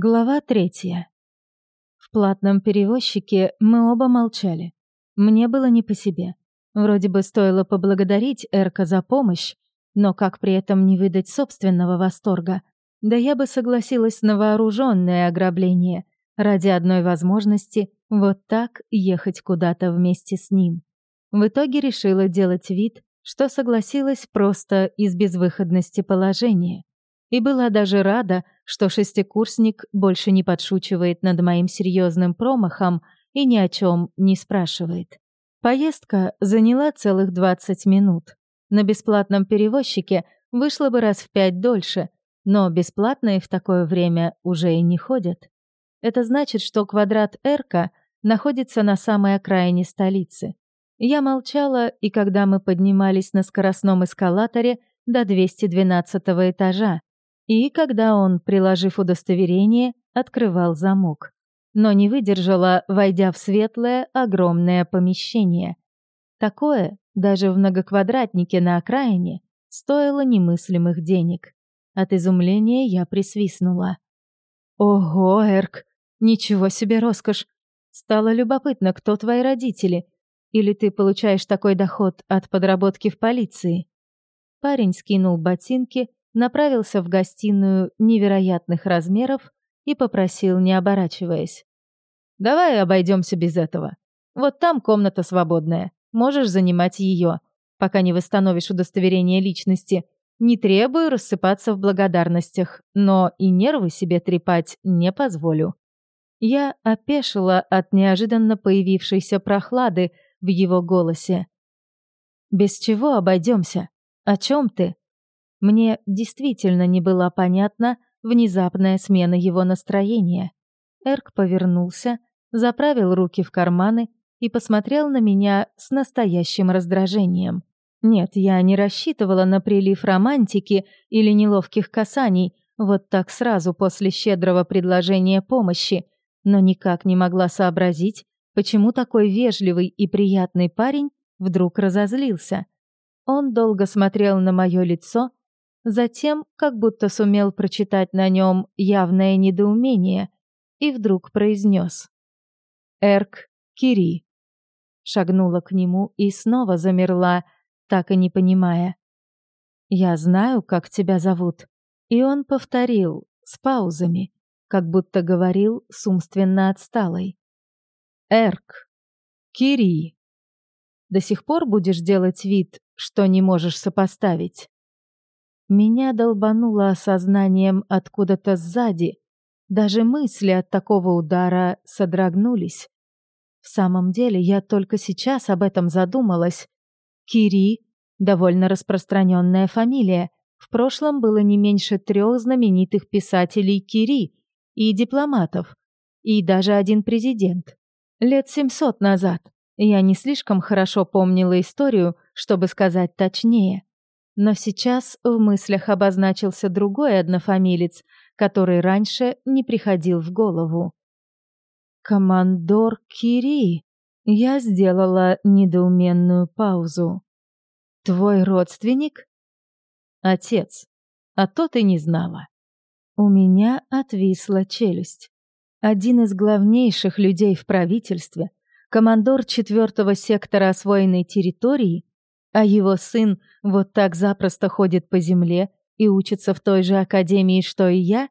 Глава третья. В платном перевозчике мы оба молчали. Мне было не по себе. Вроде бы стоило поблагодарить Эрка за помощь, но как при этом не выдать собственного восторга? Да я бы согласилась на вооруженное ограбление ради одной возможности вот так ехать куда-то вместе с ним. В итоге решила делать вид, что согласилась просто из безвыходности положения и была даже рада, что шестикурсник больше не подшучивает над моим серьезным промахом и ни о чем не спрашивает. Поездка заняла целых 20 минут. На бесплатном перевозчике вышло бы раз в пять дольше, но бесплатные в такое время уже и не ходят. Это значит, что квадрат Эрка находится на самой окраине столицы. Я молчала, и когда мы поднимались на скоростном эскалаторе до 212 этажа, и когда он, приложив удостоверение, открывал замок. Но не выдержала, войдя в светлое, огромное помещение. Такое, даже в многоквадратнике на окраине, стоило немыслимых денег. От изумления я присвистнула. «Ого, Эрк, ничего себе роскошь! Стало любопытно, кто твои родители? Или ты получаешь такой доход от подработки в полиции?» Парень скинул ботинки, направился в гостиную невероятных размеров и попросил, не оборачиваясь. «Давай обойдемся без этого. Вот там комната свободная. Можешь занимать ее, пока не восстановишь удостоверение личности. Не требую рассыпаться в благодарностях, но и нервы себе трепать не позволю». Я опешила от неожиданно появившейся прохлады в его голосе. «Без чего обойдемся? О чем ты?» Мне действительно не была понятна внезапная смена его настроения. Эрк повернулся, заправил руки в карманы и посмотрел на меня с настоящим раздражением. Нет, я не рассчитывала на прилив романтики или неловких касаний вот так сразу после щедрого предложения помощи, но никак не могла сообразить, почему такой вежливый и приятный парень вдруг разозлился. Он долго смотрел на мое лицо, Затем, как будто сумел прочитать на нем явное недоумение, и вдруг произнес. «Эрк Кири». Шагнула к нему и снова замерла, так и не понимая. «Я знаю, как тебя зовут». И он повторил, с паузами, как будто говорил с умственно отсталой. «Эрк. Кири. До сих пор будешь делать вид, что не можешь сопоставить?» Меня долбануло осознанием откуда-то сзади. Даже мысли от такого удара содрогнулись. В самом деле, я только сейчас об этом задумалась. Кири — довольно распространенная фамилия. В прошлом было не меньше трех знаменитых писателей Кири и дипломатов, и даже один президент. Лет семьсот назад. Я не слишком хорошо помнила историю, чтобы сказать точнее. Но сейчас в мыслях обозначился другой однофамилец, который раньше не приходил в голову. «Командор Кири!» Я сделала недоуменную паузу. «Твой родственник?» «Отец. А то ты не знала». У меня отвисла челюсть. Один из главнейших людей в правительстве, командор четвертого сектора освоенной территории, а его сын вот так запросто ходит по земле и учится в той же академии, что и я?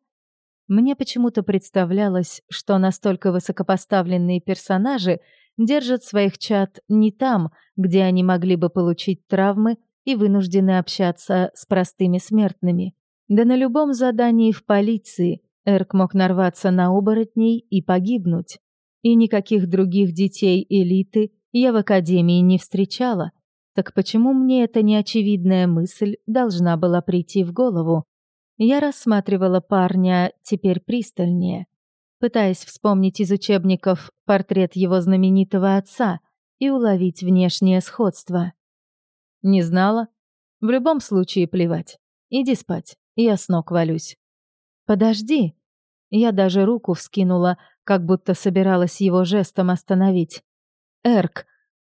Мне почему-то представлялось, что настолько высокопоставленные персонажи держат своих чад не там, где они могли бы получить травмы и вынуждены общаться с простыми смертными. Да на любом задании в полиции Эрк мог нарваться на оборотней и погибнуть. И никаких других детей элиты я в академии не встречала. Так почему мне эта неочевидная мысль должна была прийти в голову? Я рассматривала парня теперь пристальнее, пытаясь вспомнить из учебников портрет его знаменитого отца и уловить внешнее сходство. Не знала? В любом случае плевать. Иди спать, я с ног валюсь. Подожди. Я даже руку вскинула, как будто собиралась его жестом остановить. Эрк,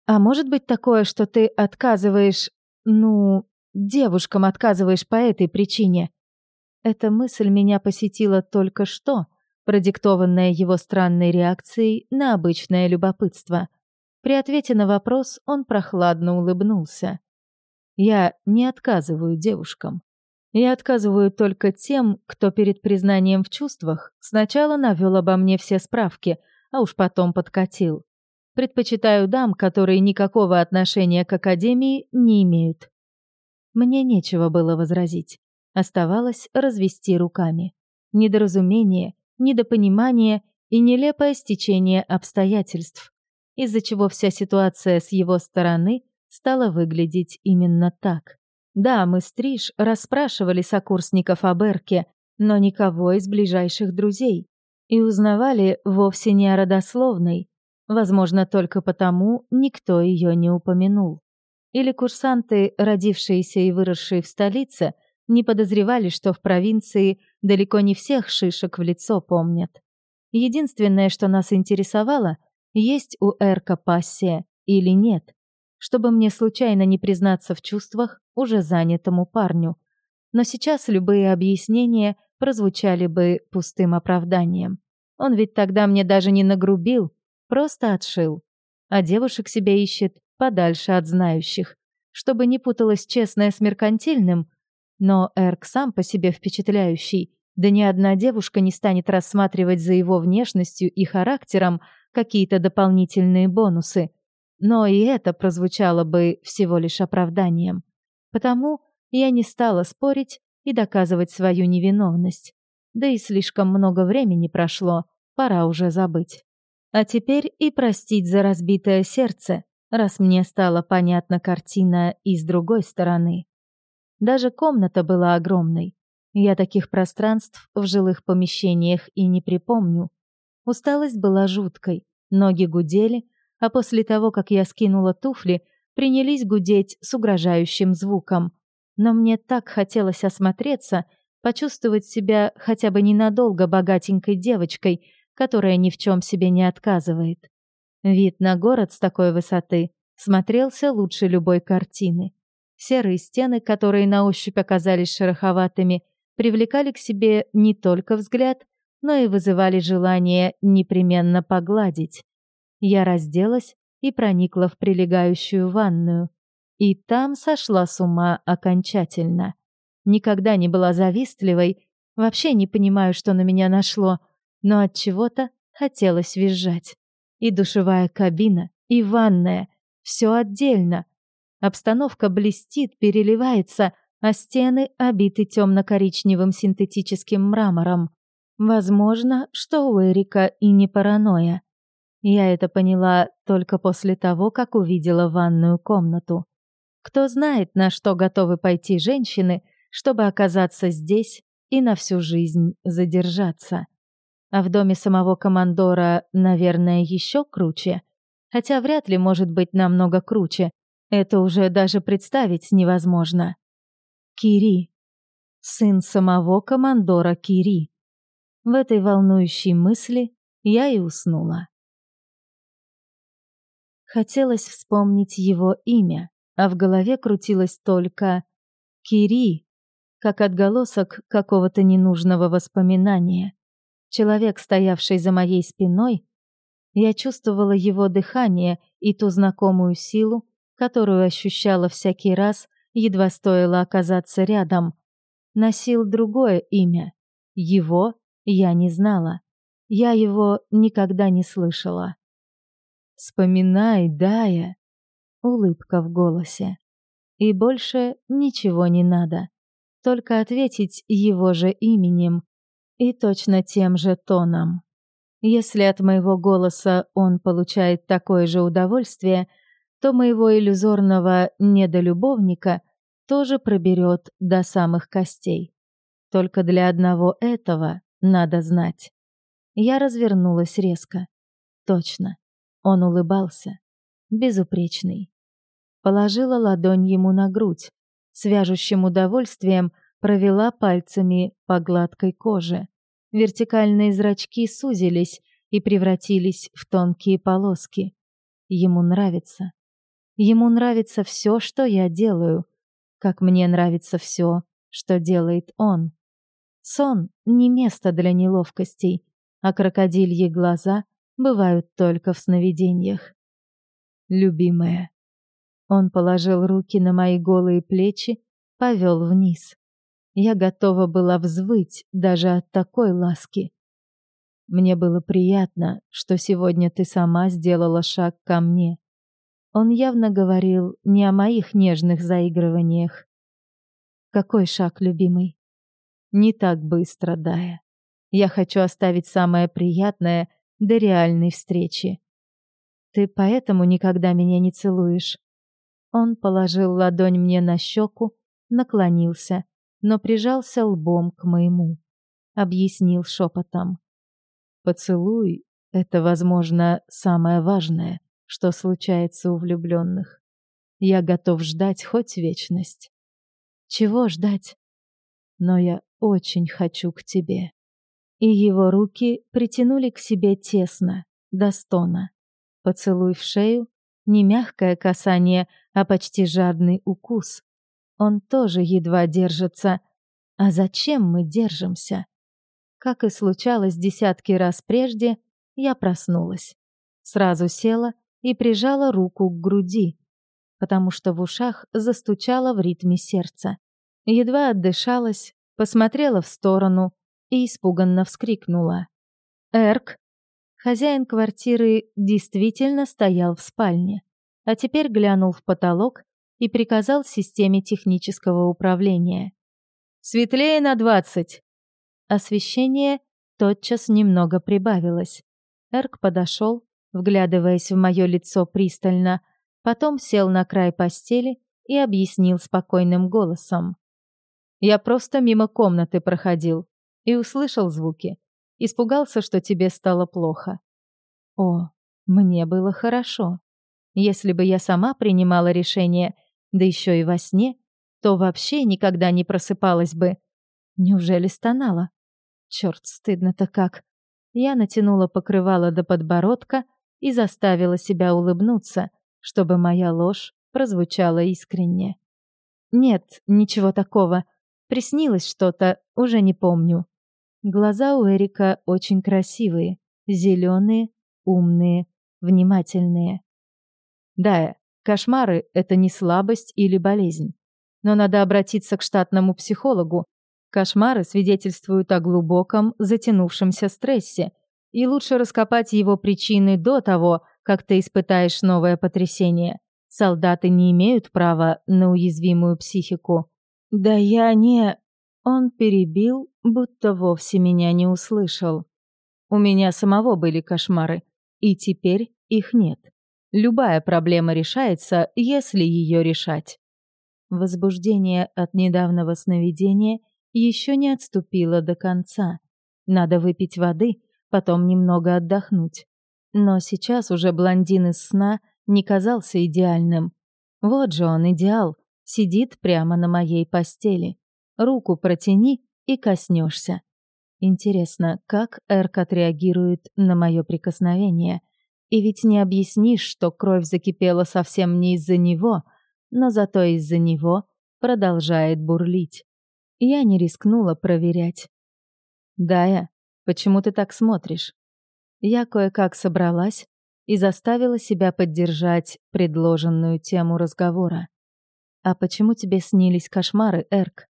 а может быть такое, что ты отказываешь, ну, девушкам отказываешь по этой причине? Эта мысль меня посетила только что, продиктованное его странной реакцией на обычное любопытство. При ответе на вопрос он прохладно улыбнулся. «Я не отказываю девушкам. Я отказываю только тем, кто перед признанием в чувствах сначала навел обо мне все справки, а уж потом подкатил. Предпочитаю дам, которые никакого отношения к Академии не имеют. Мне нечего было возразить. Оставалось развести руками. Недоразумение, недопонимание и нелепое стечение обстоятельств, из-за чего вся ситуация с его стороны стала выглядеть именно так. Да, мы с Триш расспрашивали сокурсников об Эрке, но никого из ближайших друзей. И узнавали вовсе не о родословной, Возможно, только потому никто ее не упомянул. Или курсанты, родившиеся и выросшие в столице, не подозревали, что в провинции далеко не всех шишек в лицо помнят. Единственное, что нас интересовало, есть у Эрка пассия или нет, чтобы мне случайно не признаться в чувствах уже занятому парню. Но сейчас любые объяснения прозвучали бы пустым оправданием. Он ведь тогда мне даже не нагрубил, Просто отшил. А девушек себе ищет подальше от знающих, чтобы не путалось честное с меркантильным. Но Эрк сам по себе впечатляющий, да ни одна девушка не станет рассматривать за его внешностью и характером какие-то дополнительные бонусы. Но и это прозвучало бы всего лишь оправданием. Потому я не стала спорить и доказывать свою невиновность. Да и слишком много времени прошло, пора уже забыть. А теперь и простить за разбитое сердце, раз мне стала понятна картина и с другой стороны. Даже комната была огромной. Я таких пространств в жилых помещениях и не припомню. Усталость была жуткой, ноги гудели, а после того, как я скинула туфли, принялись гудеть с угрожающим звуком. Но мне так хотелось осмотреться, почувствовать себя хотя бы ненадолго богатенькой девочкой, которая ни в чем себе не отказывает. Вид на город с такой высоты смотрелся лучше любой картины. Серые стены, которые на ощупь оказались шероховатыми, привлекали к себе не только взгляд, но и вызывали желание непременно погладить. Я разделась и проникла в прилегающую ванную. И там сошла с ума окончательно. Никогда не была завистливой, вообще не понимаю, что на меня нашло, но от чего-то хотелось визжать. И душевая кабина, и ванная все отдельно. Обстановка блестит, переливается, а стены обиты темно-коричневым синтетическим мрамором. Возможно, что у Эрика и не паранойя. Я это поняла только после того, как увидела ванную комнату. Кто знает, на что готовы пойти женщины, чтобы оказаться здесь и на всю жизнь задержаться. А в доме самого командора, наверное, еще круче. Хотя вряд ли может быть намного круче. Это уже даже представить невозможно. Кири. Сын самого командора Кири. В этой волнующей мысли я и уснула. Хотелось вспомнить его имя, а в голове крутилось только «Кири», как отголосок какого-то ненужного воспоминания. Человек, стоявший за моей спиной, я чувствовала его дыхание и ту знакомую силу, которую ощущала всякий раз, едва стоило оказаться рядом. Носил другое имя. Его я не знала. Я его никогда не слышала. «Вспоминай, Дая!» Улыбка в голосе. И больше ничего не надо. Только ответить его же именем, и точно тем же тоном. Если от моего голоса он получает такое же удовольствие, то моего иллюзорного недолюбовника тоже проберет до самых костей. Только для одного этого надо знать. Я развернулась резко. Точно. Он улыбался. Безупречный. Положила ладонь ему на грудь. С удовольствием — провела пальцами по гладкой коже. Вертикальные зрачки сузились и превратились в тонкие полоски. Ему нравится. Ему нравится все, что я делаю, как мне нравится все, что делает он. Сон — не место для неловкостей. а крокодильи глаза бывают только в сновидениях. Любимая. Он положил руки на мои голые плечи, повел вниз. Я готова была взвыть даже от такой ласки. Мне было приятно, что сегодня ты сама сделала шаг ко мне. Он явно говорил не о моих нежных заигрываниях. Какой шаг, любимый? Не так быстро, Дая. Я хочу оставить самое приятное до реальной встречи. Ты поэтому никогда меня не целуешь. Он положил ладонь мне на щеку, наклонился но прижался лбом к моему. Объяснил шепотом. Поцелуй — это, возможно, самое важное, что случается у влюбленных. Я готов ждать хоть вечность. Чего ждать? Но я очень хочу к тебе. И его руки притянули к себе тесно, до стона. Поцелуй в шею, не мягкое касание, а почти жадный укус, он тоже едва держится. А зачем мы держимся? Как и случалось десятки раз прежде, я проснулась. Сразу села и прижала руку к груди, потому что в ушах застучало в ритме сердца. Едва отдышалась, посмотрела в сторону и испуганно вскрикнула. «Эрк!» Хозяин квартиры действительно стоял в спальне, а теперь глянул в потолок и приказал системе технического управления. «Светлее на двадцать!» Освещение тотчас немного прибавилось. Эрк подошел, вглядываясь в мое лицо пристально, потом сел на край постели и объяснил спокойным голосом. «Я просто мимо комнаты проходил и услышал звуки. Испугался, что тебе стало плохо». «О, мне было хорошо. Если бы я сама принимала решение — да еще и во сне, то вообще никогда не просыпалась бы. Неужели стонала? Черт, стыдно-то как. Я натянула покрывало до подбородка и заставила себя улыбнуться, чтобы моя ложь прозвучала искренне. Нет, ничего такого. Приснилось что-то, уже не помню. Глаза у Эрика очень красивые, зеленые, умные, внимательные. Да, Кошмары — это не слабость или болезнь. Но надо обратиться к штатному психологу. Кошмары свидетельствуют о глубоком, затянувшемся стрессе, и лучше раскопать его причины до того, как ты испытаешь новое потрясение. Солдаты не имеют права на уязвимую психику. Да я не... Он перебил, будто вовсе меня не услышал. У меня самого были кошмары, и теперь их нет. Любая проблема решается, если ее решать. Возбуждение от недавнего сновидения еще не отступило до конца. Надо выпить воды, потом немного отдохнуть. Но сейчас уже блондин из сна не казался идеальным. Вот же он, идеал, сидит прямо на моей постели. Руку протяни и коснешься. Интересно, как Эрк отреагирует на мое прикосновение — и ведь не объяснишь, что кровь закипела совсем не из-за него, но зато из-за него продолжает бурлить. Я не рискнула проверять. «Дая, почему ты так смотришь?» Я кое-как собралась и заставила себя поддержать предложенную тему разговора. «А почему тебе снились кошмары, Эрк?»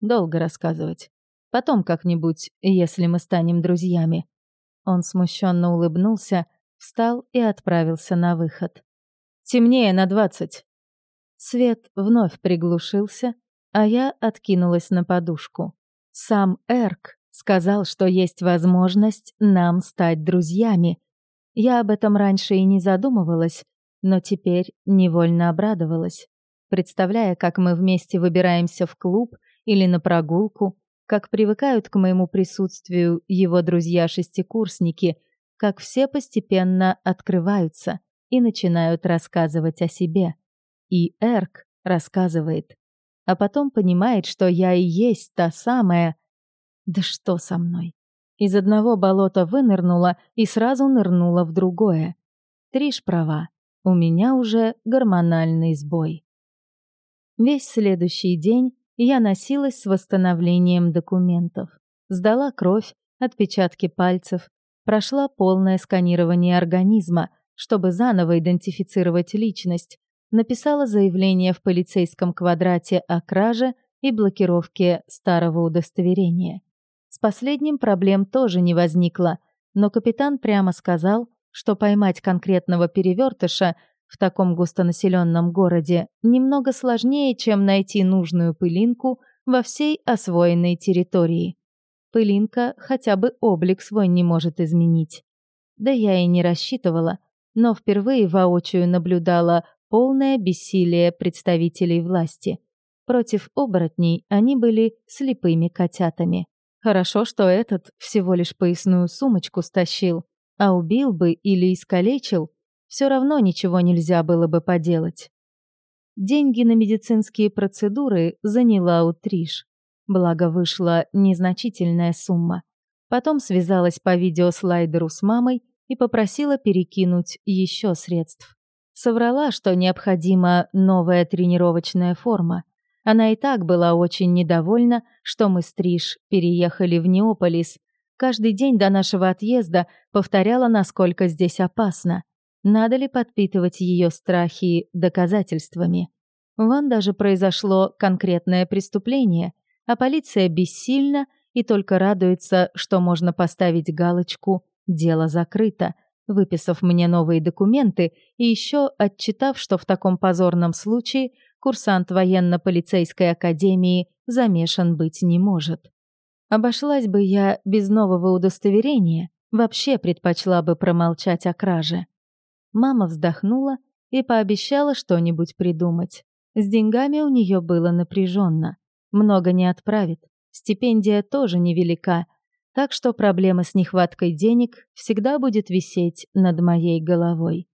«Долго рассказывать. Потом как-нибудь, если мы станем друзьями». Он смущенно улыбнулся, встал и отправился на выход. «Темнее на двадцать». Свет вновь приглушился, а я откинулась на подушку. Сам Эрк сказал, что есть возможность нам стать друзьями. Я об этом раньше и не задумывалась, но теперь невольно обрадовалась, представляя, как мы вместе выбираемся в клуб или на прогулку, как привыкают к моему присутствию его друзья-шестикурсники — как все постепенно открываются и начинают рассказывать о себе. И Эрк рассказывает, а потом понимает, что я и есть та самая... Да что со мной? Из одного болота вынырнула и сразу нырнула в другое. Триш права, у меня уже гормональный сбой. Весь следующий день я носилась с восстановлением документов. Сдала кровь, отпечатки пальцев, прошла полное сканирование организма, чтобы заново идентифицировать личность, написала заявление в полицейском квадрате о краже и блокировке старого удостоверения. С последним проблем тоже не возникло, но капитан прямо сказал, что поймать конкретного перевертыша в таком густонаселенном городе немного сложнее, чем найти нужную пылинку во всей освоенной территории. Пылинка хотя бы облик свой не может изменить. Да я и не рассчитывала, но впервые воочию наблюдала полное бессилие представителей власти. Против оборотней они были слепыми котятами. Хорошо, что этот всего лишь поясную сумочку стащил, а убил бы или искалечил, все равно ничего нельзя было бы поделать. Деньги на медицинские процедуры заняла у Триш. Благо вышла незначительная сумма. Потом связалась по видеослайдеру с мамой и попросила перекинуть еще средств. Соврала, что необходима новая тренировочная форма. Она и так была очень недовольна, что мы с Триш переехали в Неополис. Каждый день до нашего отъезда повторяла, насколько здесь опасно. Надо ли подпитывать ее страхи доказательствами? Вон даже произошло конкретное преступление, а полиция бессильна и только радуется, что можно поставить галочку «Дело закрыто», выписав мне новые документы и еще отчитав, что в таком позорном случае курсант военно-полицейской академии замешан быть не может. Обошлась бы я без нового удостоверения, вообще предпочла бы промолчать о краже. Мама вздохнула и пообещала что-нибудь придумать. С деньгами у нее было напряженно. Много не отправит. Стипендия тоже невелика. Так что проблема с нехваткой денег всегда будет висеть над моей головой.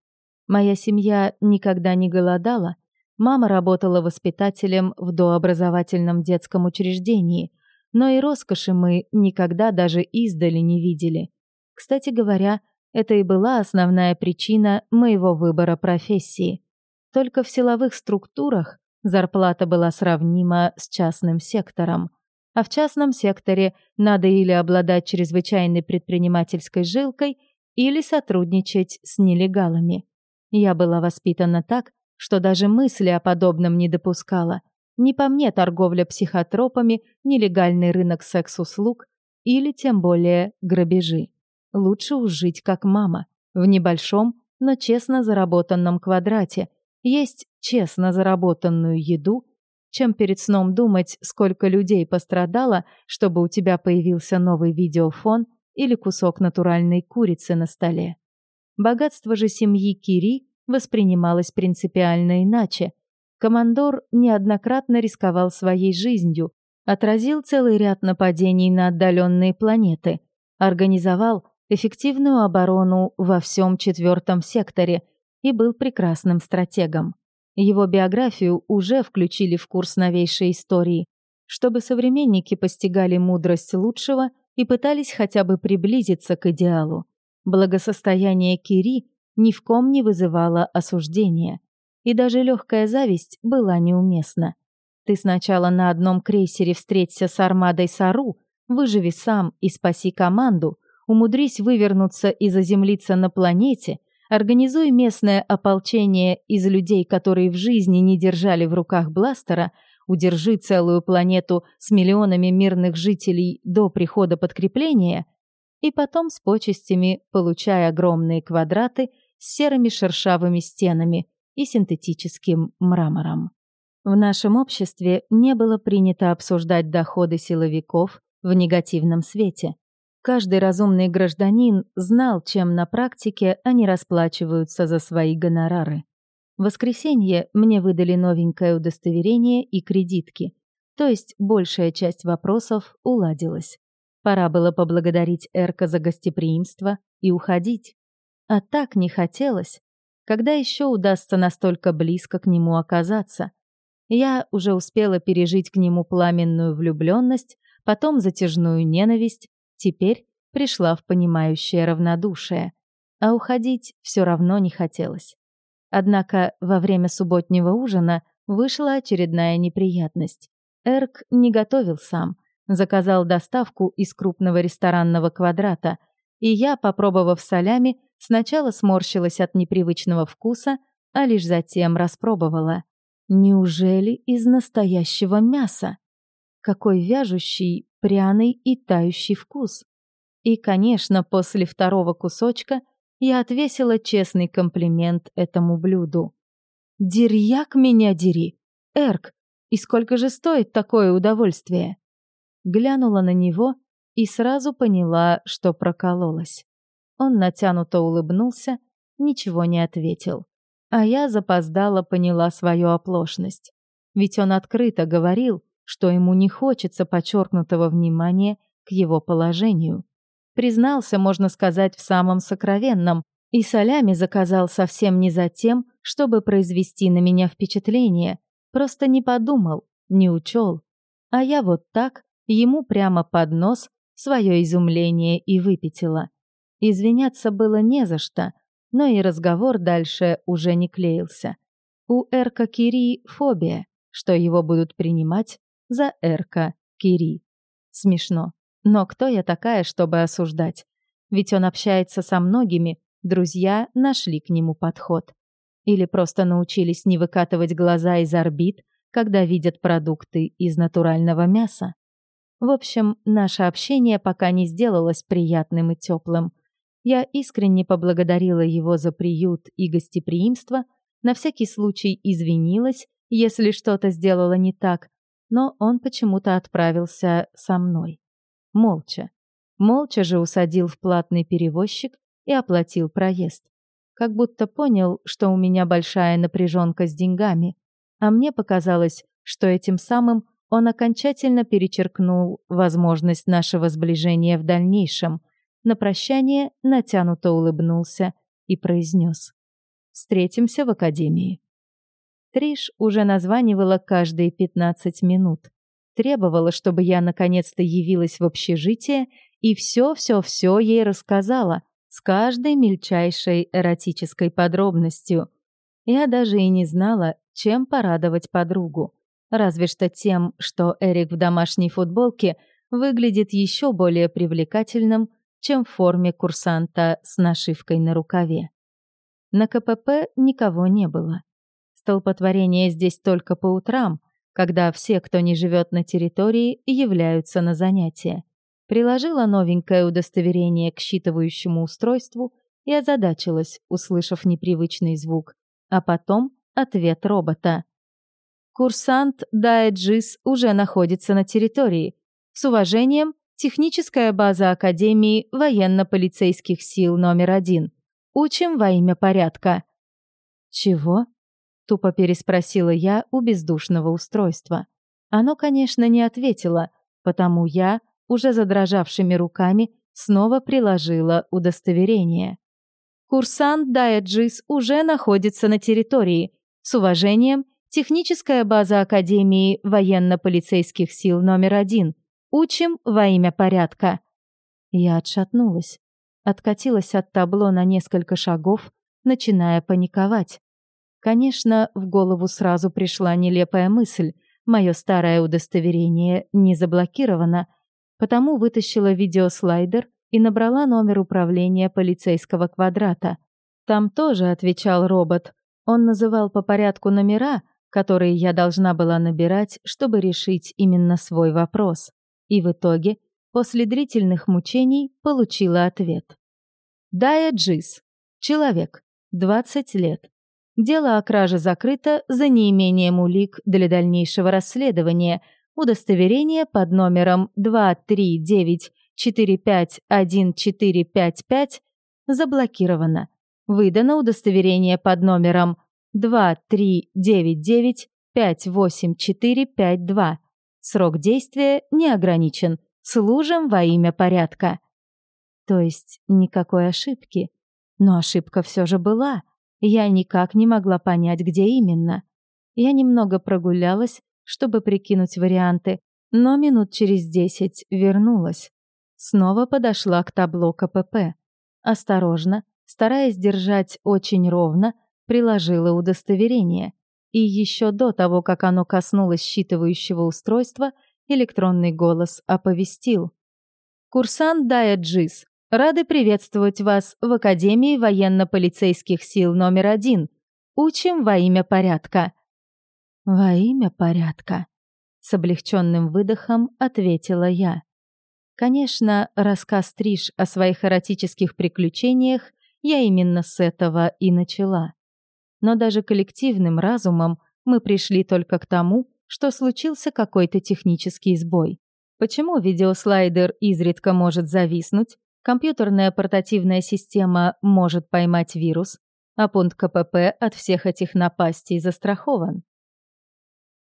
Моя семья никогда не голодала. Мама работала воспитателем в дообразовательном детском учреждении, но и роскоши мы никогда даже издали не видели. Кстати говоря, это и была основная причина моего выбора профессии. Только в силовых структурах зарплата была сравнима с частным сектором. А в частном секторе надо или обладать чрезвычайной предпринимательской жилкой, или сотрудничать с нелегалами. Я была воспитана так, что даже мысли о подобном не допускала. Не по мне торговля психотропами, нелегальный рынок секс-услуг или тем более грабежи. Лучше уж жить как мама, в небольшом, но честно заработанном квадрате, есть честно заработанную еду, чем перед сном думать, сколько людей пострадало, чтобы у тебя появился новый видеофон или кусок натуральной курицы на столе. Богатство же семьи Кири воспринималось принципиально иначе. Командор неоднократно рисковал своей жизнью, отразил целый ряд нападений на отдаленные планеты, организовал эффективную оборону во всем четвертом секторе и был прекрасным стратегом. Его биографию уже включили в курс новейшей истории, чтобы современники постигали мудрость лучшего и пытались хотя бы приблизиться к идеалу. Благосостояние Кири ни в ком не вызывало осуждения, и даже легкая зависть была неуместна. Ты сначала на одном крейсере встреться с армадой Сару, выживи сам и спаси команду, умудрись вывернуться и заземлиться на планете, организуй местное ополчение из людей, которые в жизни не держали в руках бластера, удержи целую планету с миллионами мирных жителей до прихода подкрепления, и потом с почестями получай огромные квадраты с серыми шершавыми стенами и синтетическим мрамором. В нашем обществе не было принято обсуждать доходы силовиков в негативном свете. Каждый разумный гражданин знал, чем на практике они расплачиваются за свои гонорары. В воскресенье мне выдали новенькое удостоверение и кредитки, то есть большая часть вопросов уладилась. Пора было поблагодарить Эрка за гостеприимство и уходить. А так не хотелось. Когда еще удастся настолько близко к нему оказаться? Я уже успела пережить к нему пламенную влюбленность, потом затяжную ненависть, Теперь пришла в понимающее равнодушие, а уходить все равно не хотелось. Однако во время субботнего ужина вышла очередная неприятность. Эрк не готовил сам, заказал доставку из крупного ресторанного квадрата, и я, попробовав солями, сначала сморщилась от непривычного вкуса, а лишь затем распробовала. Неужели из настоящего мяса? Какой вяжущий, пряный и тающий вкус. И, конечно, после второго кусочка я отвесила честный комплимент этому блюду. «Дерьяк меня дери! Эрк, и сколько же стоит такое удовольствие?» Глянула на него и сразу поняла, что прокололась. Он натянуто улыбнулся, ничего не ответил. А я запоздала поняла свою оплошность. Ведь он открыто говорил, что ему не хочется подчеркнутого внимания к его положению. Признался, можно сказать, в самом сокровенном, и солями заказал совсем не за тем, чтобы произвести на меня впечатление, просто не подумал, не учел. А я вот так, ему прямо под нос, свое изумление и выпятила. Извиняться было не за что, но и разговор дальше уже не клеился. У Эрка Кири фобия, что его будут принимать за Эрка Кири. Смешно. Но кто я такая, чтобы осуждать? Ведь он общается со многими, друзья нашли к нему подход. Или просто научились не выкатывать глаза из орбит, когда видят продукты из натурального мяса. В общем, наше общение пока не сделалось приятным и теплым. Я искренне поблагодарила его за приют и гостеприимство, на всякий случай извинилась, если что-то сделала не так, но он почему-то отправился со мной. Молча. Молча же усадил в платный перевозчик и оплатил проезд. Как будто понял, что у меня большая напряженка с деньгами, а мне показалось, что этим самым он окончательно перечеркнул возможность нашего сближения в дальнейшем. На прощание натянуто улыбнулся и произнес «Встретимся в академии». Триш уже названивала каждые 15 минут. Требовала, чтобы я наконец-то явилась в общежитие и все-все-все ей рассказала, с каждой мельчайшей эротической подробностью. Я даже и не знала, чем порадовать подругу. Разве что тем, что Эрик в домашней футболке выглядит еще более привлекательным, чем в форме курсанта с нашивкой на рукаве. На КПП никого не было. Столпотворение здесь только по утрам, когда все, кто не живет на территории, являются на занятия. Приложила новенькое удостоверение к считывающему устройству и озадачилась, услышав непривычный звук, а потом ответ робота. Курсант Дайджис уже находится на территории. С уважением, техническая база Академии военно-полицейских сил номер один. Учим во имя порядка. Чего? Тупо переспросила я у бездушного устройства. Оно, конечно, не ответило, потому я, уже задрожавшими руками, снова приложила удостоверение. Курсант Дайджис уже находится на территории. С уважением, техническая база Академии военно-полицейских сил номер один. Учим во имя порядка. Я отшатнулась, откатилась от табло на несколько шагов, начиная паниковать. Конечно, в голову сразу пришла нелепая мысль. Мое старое удостоверение не заблокировано, потому вытащила видеослайдер и набрала номер управления полицейского квадрата. Там тоже отвечал робот. Он называл по порядку номера, которые я должна была набирать, чтобы решить именно свой вопрос. И в итоге, после длительных мучений, получила ответ. Дая Джис. Человек. 20 лет. Дело о краже закрыто за неимением улик для дальнейшего расследования. Удостоверение под номером 239451455 заблокировано. Выдано удостоверение под номером 239958452. Срок действия не ограничен. Служим во имя порядка. То есть никакой ошибки. Но ошибка все же была. Я никак не могла понять, где именно. Я немного прогулялась, чтобы прикинуть варианты, но минут через десять вернулась. Снова подошла к табло КПП. Осторожно, стараясь держать очень ровно, приложила удостоверение. И еще до того, как оно коснулось считывающего устройства, электронный голос оповестил. «Курсант Дая Джис, рады приветствовать вас в Академии военно-полицейских сил номер один. Учим во имя порядка». «Во имя порядка», — с облегченным выдохом ответила я. Конечно, рассказ Триш о своих эротических приключениях я именно с этого и начала. Но даже коллективным разумом мы пришли только к тому, что случился какой-то технический сбой. Почему видеослайдер изредка может зависнуть, компьютерная портативная система может поймать вирус, а пункт КПП от всех этих напастей застрахован?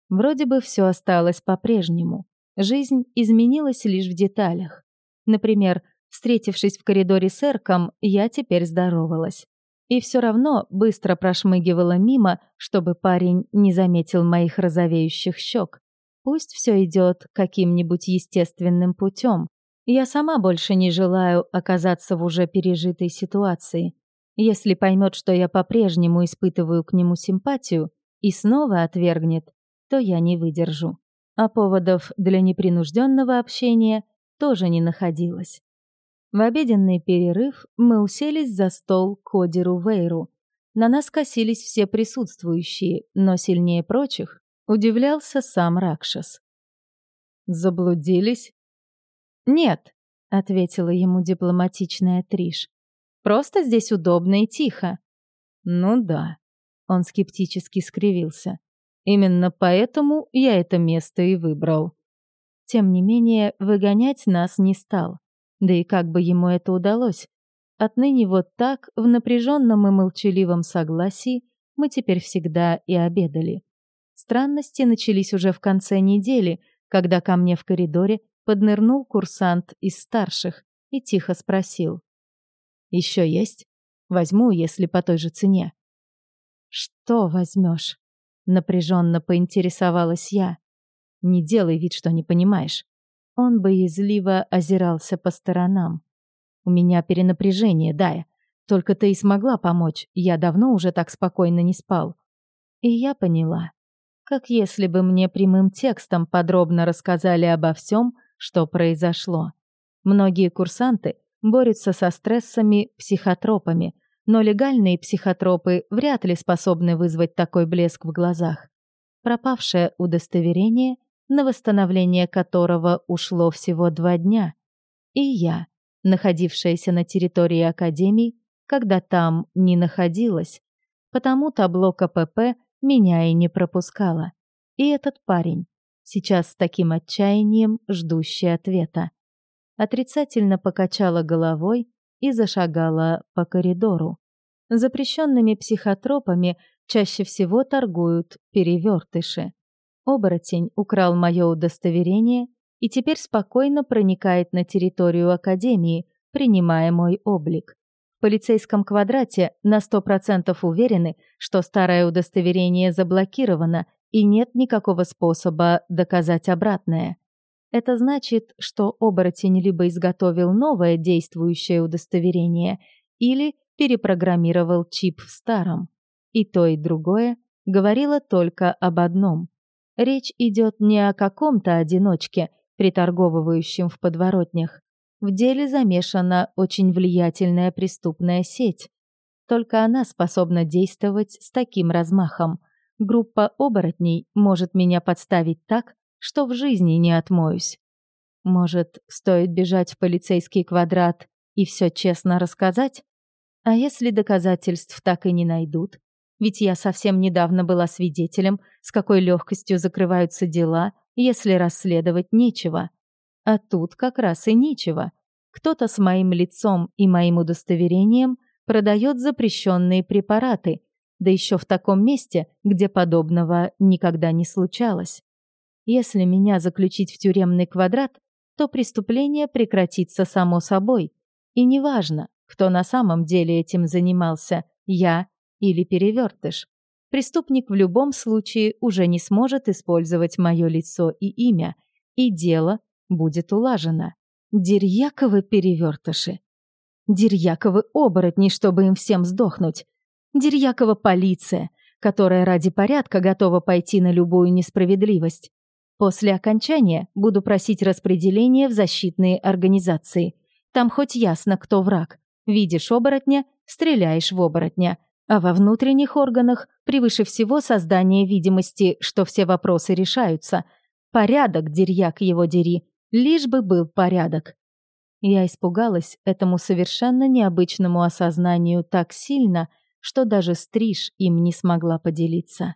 Вроде бы все осталось по-прежнему. Жизнь изменилась лишь в деталях. Например, встретившись в коридоре с Эрком, я теперь здоровалась. И все равно быстро прошмыгивала мимо, чтобы парень не заметил моих розовеющих щек. Пусть все идет каким-нибудь естественным путем. Я сама больше не желаю оказаться в уже пережитой ситуации. Если поймет, что я по-прежнему испытываю к нему симпатию и снова отвергнет, то я не выдержу а поводов для непринужденного общения тоже не находилось. В обеденный перерыв мы уселись за стол к Одеру Вейру. На нас косились все присутствующие, но сильнее прочих удивлялся сам Ракшас. «Заблудились?» «Нет», — ответила ему дипломатичная Триш. «Просто здесь удобно и тихо». «Ну да», — он скептически скривился. Именно поэтому я это место и выбрал. Тем не менее, выгонять нас не стал. Да и как бы ему это удалось? Отныне вот так, в напряженном и молчаливом согласии, мы теперь всегда и обедали. Странности начались уже в конце недели, когда ко мне в коридоре поднырнул курсант из старших и тихо спросил. «Еще есть? Возьму, если по той же цене». «Что возьмешь?» Напряженно поинтересовалась я. Не делай вид, что не понимаешь. Он боязливо озирался по сторонам. У меня перенапряжение, Дая. Только ты и смогла помочь. Я давно уже так спокойно не спал. И я поняла. Как если бы мне прямым текстом подробно рассказали обо всем, что произошло. Многие курсанты борются со стрессами, психотропами, но легальные психотропы вряд ли способны вызвать такой блеск в глазах. Пропавшее удостоверение, на восстановление которого ушло всего два дня. И я, находившаяся на территории Академии, когда там не находилась. Потому табло КПП меня и не пропускало. И этот парень, сейчас с таким отчаянием, ждущий ответа. Отрицательно покачала головой и зашагала по коридору. Запрещенными психотропами чаще всего торгуют перевертыши. Оборотень украл мое удостоверение и теперь спокойно проникает на территорию Академии, принимая мой облик. В полицейском квадрате на 100% уверены, что старое удостоверение заблокировано и нет никакого способа доказать обратное. Это значит, что оборотень либо изготовил новое действующее удостоверение, или перепрограммировал чип в старом. И то, и другое говорило только об одном. Речь идет не о каком-то одиночке, приторговывающем в подворотнях. В деле замешана очень влиятельная преступная сеть. Только она способна действовать с таким размахом. Группа оборотней может меня подставить так, что в жизни не отмоюсь. Может, стоит бежать в полицейский квадрат и все честно рассказать? А если доказательств так и не найдут? Ведь я совсем недавно была свидетелем, с какой легкостью закрываются дела, если расследовать нечего. А тут как раз и нечего. Кто-то с моим лицом и моим удостоверением продает запрещенные препараты, да еще в таком месте, где подобного никогда не случалось. Если меня заключить в тюремный квадрат, то преступление прекратится само собой. И неважно, кто на самом деле этим занимался, я или перевертыш. Преступник в любом случае уже не сможет использовать мое лицо и имя, и дело будет улажено. Дерьяковы перевертыши. Дерьяковы оборотни, чтобы им всем сдохнуть. Дерьякова полиция, которая ради порядка готова пойти на любую несправедливость. После окончания буду просить распределение в защитные организации. Там хоть ясно, кто враг. Видишь оборотня — стреляешь в оборотня. А во внутренних органах превыше всего создание видимости, что все вопросы решаются. Порядок, дерьяк его дери, лишь бы был порядок. Я испугалась этому совершенно необычному осознанию так сильно, что даже стриж им не смогла поделиться.